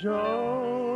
Joe.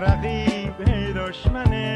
رقیب هی دشمنه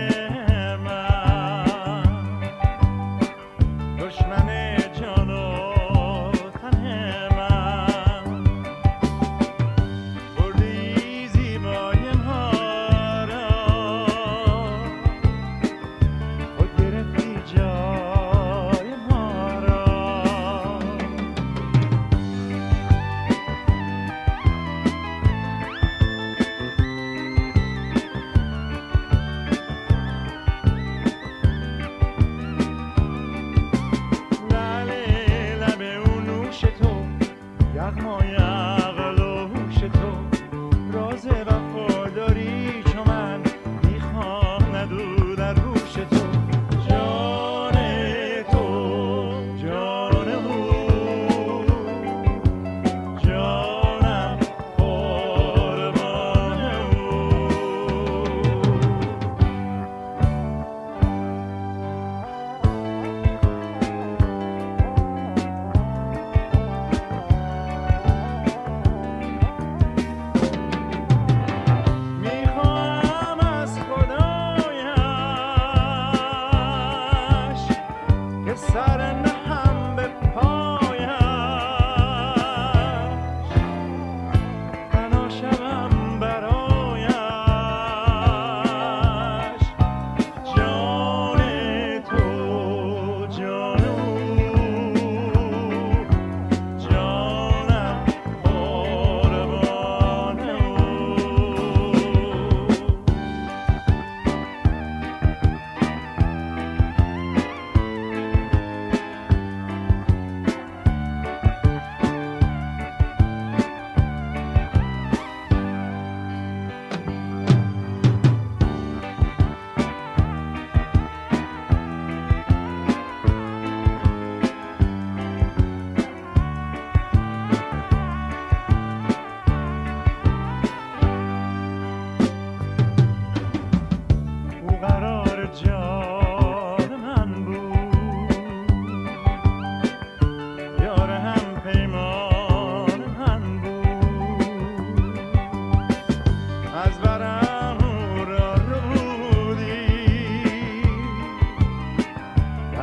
jak moja sudden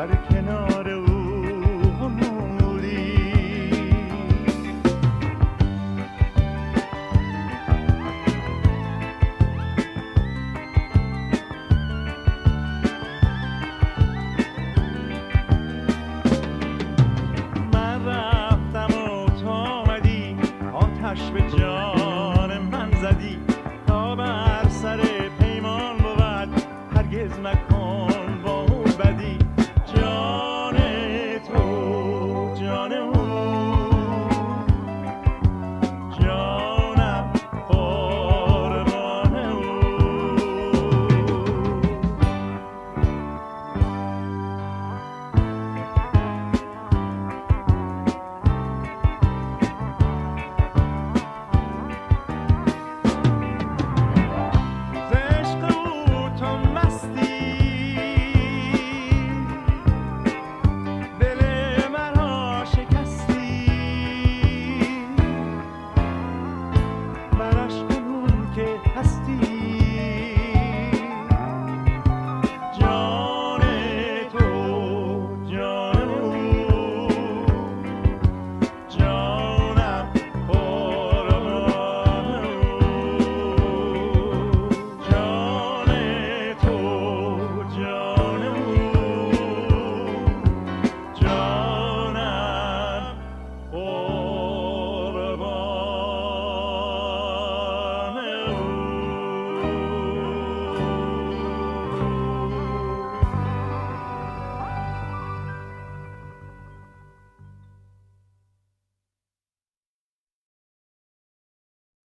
در کنار او غمودی من رفتم و تو آمدی آتش به